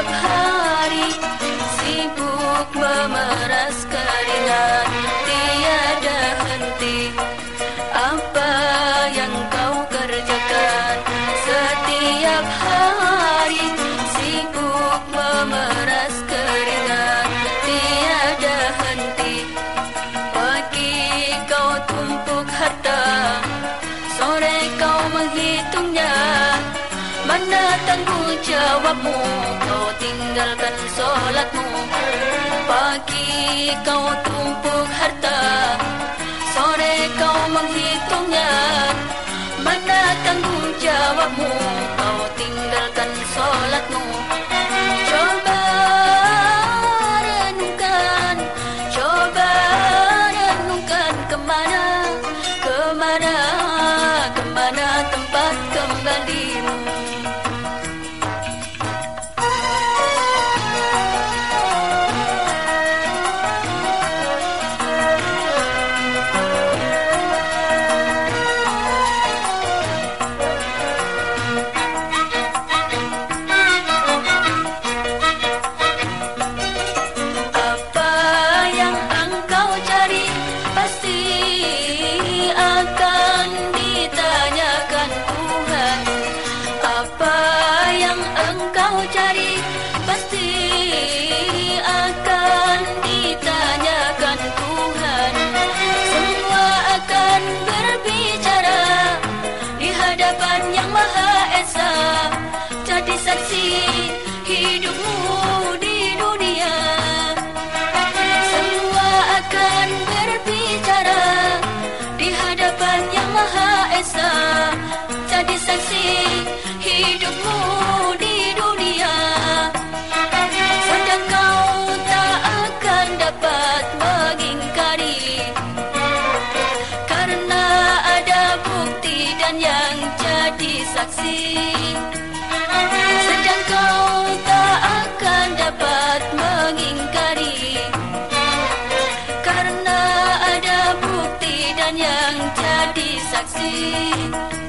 setiap hari sibuk memeras keringat tiada henti. Apa yang kau kerjakan? Setiap hari sibuk memeras keringat tiada henti. Pagi kau tumpuk harta sore kau menghitungnya. Mana tanggung jawabmu? Tinggalkan sholatmu Pagi kau tumpuk harta Sore kau menghitungnya. Mana tanggung jawabmu? Kau tinggalkan sholatmu Coba renungkan Coba renungkan ke mana Ke mana cari pasti akan ditanyakan Tuhan. Semua akan berbicara di hadapan Yang Maha Esa. Jadi saksi hidupmu to succeed.